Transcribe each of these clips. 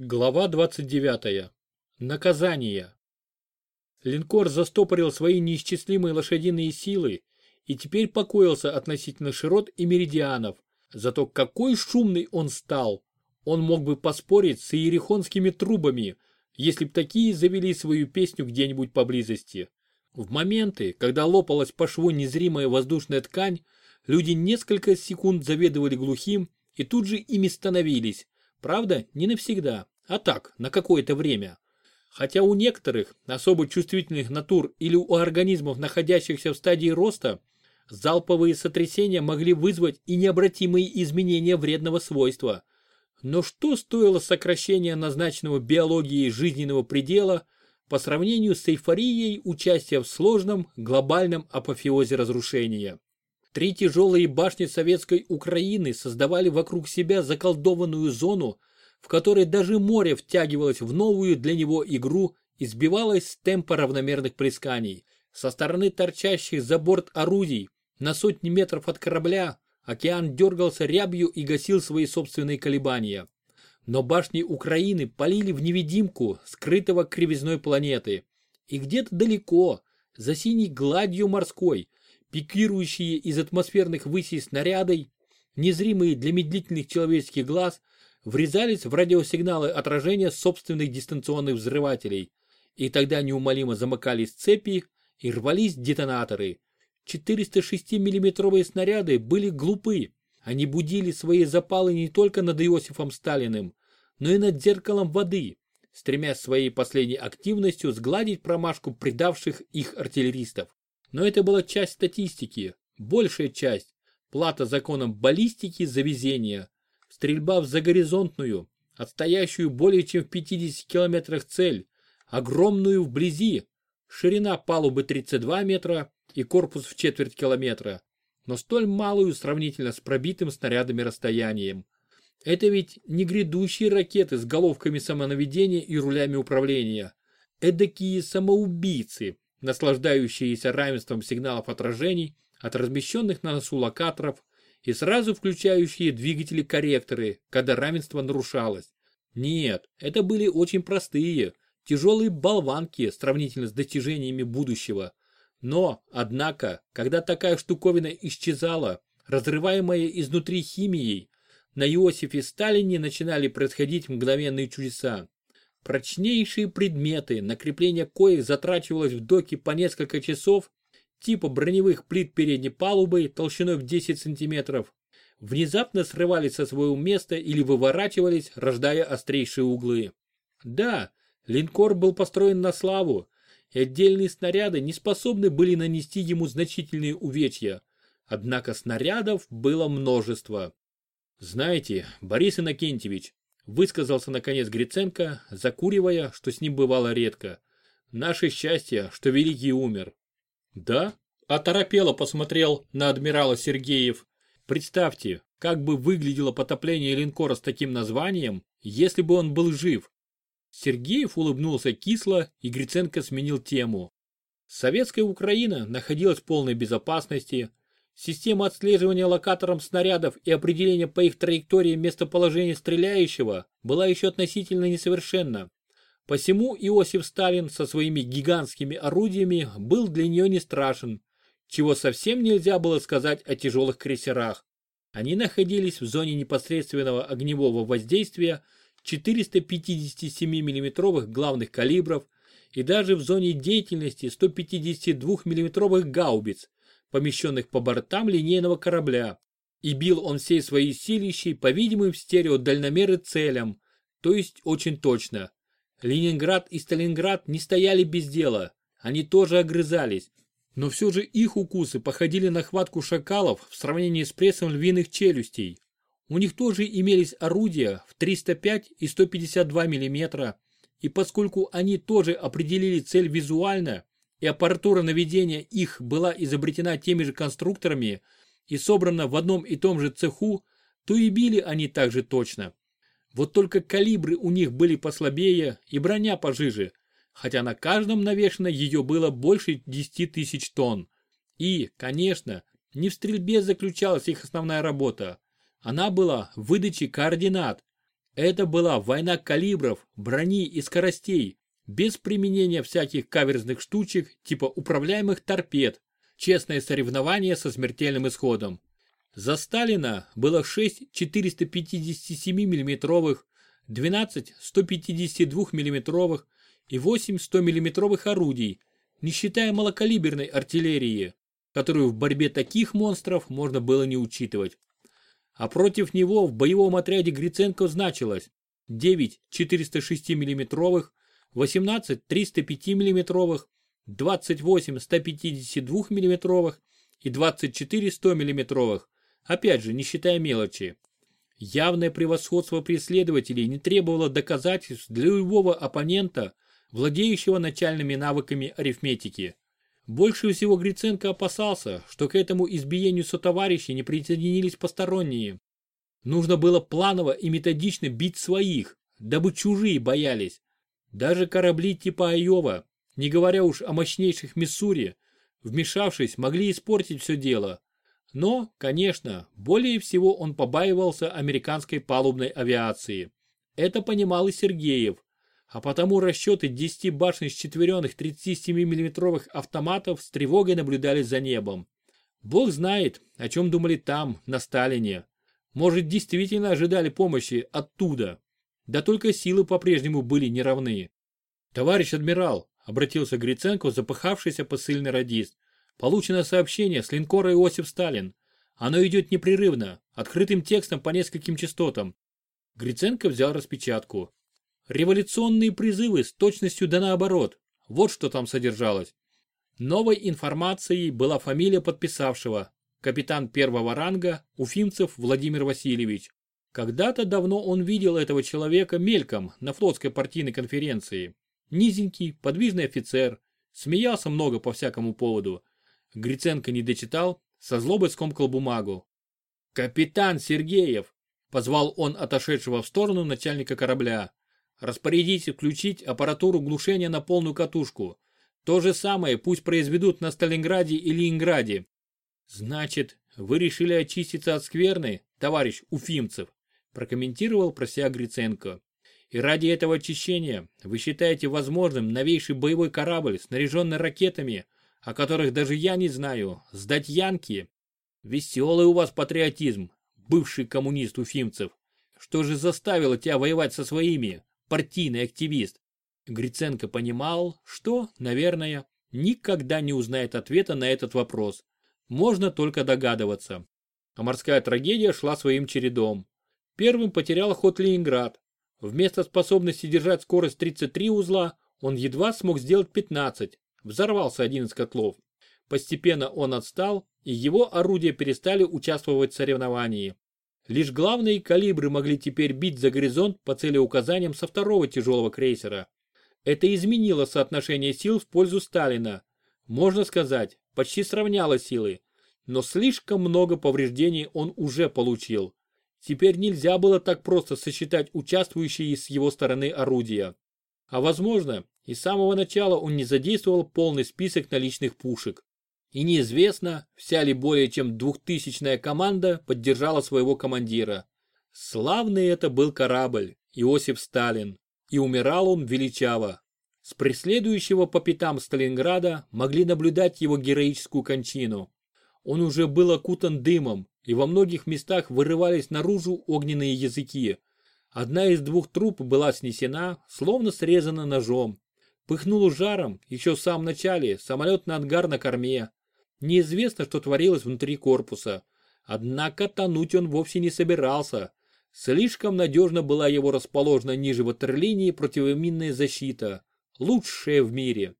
Глава 29. Наказание. Линкор застопорил свои неисчислимые лошадиные силы и теперь покоился относительно широт и меридианов. Зато какой шумный он стал! Он мог бы поспорить с иерихонскими трубами, если б такие завели свою песню где-нибудь поблизости. В моменты, когда лопалась по шву незримая воздушная ткань, люди несколько секунд заведовали глухим и тут же ими становились, Правда, не навсегда, а так, на какое-то время. Хотя у некоторых, особо чувствительных натур или у организмов, находящихся в стадии роста, залповые сотрясения могли вызвать и необратимые изменения вредного свойства. Но что стоило сокращение назначенного биологией жизненного предела по сравнению с эйфорией участия в сложном глобальном апофеозе разрушения? Три тяжелые башни советской Украины создавали вокруг себя заколдованную зону, в которой даже море втягивалось в новую для него игру и сбивалось с темпа равномерных плесканий. Со стороны торчащих за борт орудий на сотни метров от корабля океан дергался рябью и гасил свои собственные колебания. Но башни Украины полили в невидимку скрытого кривизной планеты. И где-то далеко, за синей гладью морской, пикирующие из атмосферных высей снаряды, незримые для медлительных человеческих глаз, врезались в радиосигналы отражения собственных дистанционных взрывателей, и тогда неумолимо замыкались цепи и рвались детонаторы. 406 миллиметровые снаряды были глупы, они будили свои запалы не только над Иосифом Сталиным, но и над зеркалом воды, стремясь своей последней активностью сгладить промашку предавших их артиллеристов. Но это была часть статистики, большая часть, плата законам баллистики за везение, стрельба в загоризонтную, отстоящую более чем в 50 километрах цель, огромную вблизи, ширина палубы 32 метра и корпус в четверть километра, но столь малую сравнительно с пробитым снарядами расстоянием. Это ведь не грядущие ракеты с головками самонаведения и рулями управления. Эдакие самоубийцы, наслаждающиеся равенством сигналов отражений от размещенных на носу локаторов и сразу включающие двигатели-корректоры, когда равенство нарушалось. Нет, это были очень простые, тяжелые болванки сравнительно с достижениями будущего. Но, однако, когда такая штуковина исчезала, разрываемая изнутри химией, на Иосифе Сталине начинали происходить мгновенные чудеса. Прочнейшие предметы, на крепление коих затрачивалось в доке по несколько часов, типа броневых плит передней палубы толщиной в 10 сантиметров, внезапно срывались со своего места или выворачивались, рождая острейшие углы. Да, линкор был построен на славу, и отдельные снаряды не способны были нанести ему значительные увечья. Однако снарядов было множество. Знаете, Борис Иннокентьевич, Высказался наконец Гриценко, закуривая, что с ним бывало редко. Наше счастье, что Великий умер. Да? Оторопело посмотрел на адмирала Сергеев. Представьте, как бы выглядело потопление линкора с таким названием, если бы он был жив. Сергеев улыбнулся кисло, и Гриценко сменил тему. Советская Украина находилась в полной безопасности, Система отслеживания локатором снарядов и определения по их траектории местоположения стреляющего была еще относительно несовершенна. Посему Иосиф Сталин со своими гигантскими орудиями был для нее не страшен, чего совсем нельзя было сказать о тяжелых крейсерах. Они находились в зоне непосредственного огневого воздействия 457 миллиметровых главных калибров и даже в зоне деятельности 152 миллиметровых гаубиц, помещенных по бортам линейного корабля, и бил он всей своей силищей по видимым в стереодальномеры целям, то есть очень точно. Ленинград и Сталинград не стояли без дела, они тоже огрызались, но все же их укусы походили на хватку шакалов в сравнении с прессом львиных челюстей. У них тоже имелись орудия в 305 и 152 мм, и поскольку они тоже определили цель визуально, и аппаратура наведения их была изобретена теми же конструкторами и собрана в одном и том же цеху, то и били они так же точно. Вот только калибры у них были послабее и броня пожиже, хотя на каждом навешено ее было больше 10 тысяч тонн. И, конечно, не в стрельбе заключалась их основная работа. Она была в выдаче координат. Это была война калибров, брони и скоростей, без применения всяких каверзных штучек типа управляемых торпед, честное соревнование со смертельным исходом. За Сталина было 6 457 миллиметровых, 12 152 миллиметровых и 8 100 миллиметровых орудий, не считая малокалиберной артиллерии, которую в борьбе таких монстров можно было не учитывать. А против него в боевом отряде Гриценко значилось 9 406 миллиметровых, 18 305 миллиметровых, 28 152 миллиметровых и 24 100 миллиметровых, опять же не считая мелочи. Явное превосходство преследователей не требовало доказательств для любого оппонента, владеющего начальными навыками арифметики. Больше всего Гриценко опасался, что к этому избиению сотоварищей не присоединились посторонние. Нужно было планово и методично бить своих, дабы чужие боялись. Даже корабли типа Айова, не говоря уж о мощнейших Миссури, вмешавшись, могли испортить все дело. Но, конечно, более всего он побаивался американской палубной авиации. Это понимал и Сергеев, а потому расчеты 10 башен счетверенных 37 миллиметровых автоматов с тревогой наблюдали за небом. Бог знает, о чем думали там, на Сталине. Может, действительно ожидали помощи оттуда. Да только силы по-прежнему были неравны. «Товарищ адмирал», — обратился Гриценко, запыхавшийся посыльный радист, «получено сообщение с линкора Иосиф Сталин. Оно идет непрерывно, открытым текстом по нескольким частотам». Гриценко взял распечатку. Революционные призывы с точностью да наоборот. Вот что там содержалось. Новой информацией была фамилия подписавшего. Капитан первого ранга Уфимцев Владимир Васильевич. Когда-то давно он видел этого человека мельком на флотской партийной конференции. Низенький, подвижный офицер. Смеялся много по всякому поводу. Гриценко не дочитал, со злобой скомкал бумагу. «Капитан Сергеев!» – позвал он отошедшего в сторону начальника корабля. Распорядитесь включить аппаратуру глушения на полную катушку. То же самое пусть произведут на Сталинграде и Ленинграде. Значит, вы решили очиститься от скверны, товарищ Уфимцев, прокомментировал про себя Гриценко. И ради этого очищения вы считаете возможным новейший боевой корабль, снаряженный ракетами, о которых даже я не знаю, сдать Янки? Веселый у вас патриотизм, бывший коммунист Уфимцев. Что же заставило тебя воевать со своими, партийный активист. Гриценко понимал, что, наверное, никогда не узнает ответа на этот вопрос. Можно только догадываться. А морская трагедия шла своим чередом. Первым потерял ход Ленинград. Вместо способности держать скорость 33 узла, он едва смог сделать 15. Взорвался один из котлов. Постепенно он отстал, и его орудия перестали участвовать в соревновании. Лишь главные калибры могли теперь бить за горизонт по целеуказаниям со второго тяжелого крейсера. Это изменило соотношение сил в пользу Сталина. Можно сказать, почти сравняло силы. Но слишком много повреждений он уже получил. Теперь нельзя было так просто сосчитать участвующие с его стороны орудия. А возможно, и с самого начала он не задействовал полный список наличных пушек. И неизвестно, вся ли более чем двухтысячная команда поддержала своего командира. Славный это был корабль, Иосиф Сталин, и умирал он величаво. С преследующего по пятам Сталинграда могли наблюдать его героическую кончину. Он уже был окутан дымом, и во многих местах вырывались наружу огненные языки. Одна из двух труб была снесена, словно срезана ножом. Пыхнул жаром еще в самом начале самолетный ангар на корме, Неизвестно, что творилось внутри корпуса. Однако тонуть он вовсе не собирался. Слишком надежно была его расположена ниже ватерлинии противоминная защита. Лучшая в мире.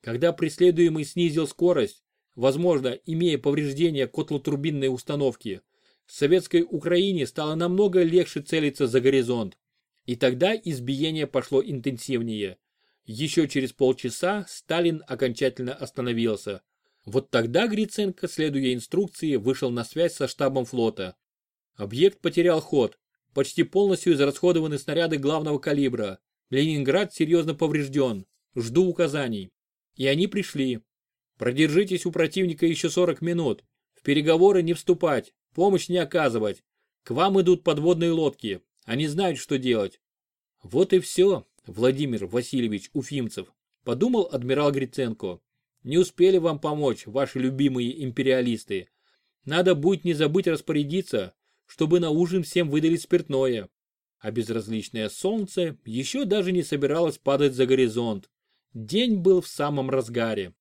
Когда преследуемый снизил скорость, возможно, имея повреждения котлотурбинной установки, советской Украине стало намного легче целиться за горизонт. И тогда избиение пошло интенсивнее. Еще через полчаса Сталин окончательно остановился. Вот тогда Гриценко, следуя инструкции, вышел на связь со штабом флота. Объект потерял ход. Почти полностью израсходованы снаряды главного калибра. Ленинград серьезно поврежден. Жду указаний. И они пришли. Продержитесь у противника еще 40 минут. В переговоры не вступать, помощь не оказывать. К вам идут подводные лодки. Они знают, что делать. Вот и все, Владимир Васильевич Уфимцев, подумал адмирал Гриценко. Не успели вам помочь, ваши любимые империалисты. Надо будет не забыть распорядиться, чтобы на ужин всем выдали спиртное. А безразличное солнце еще даже не собиралось падать за горизонт. День был в самом разгаре.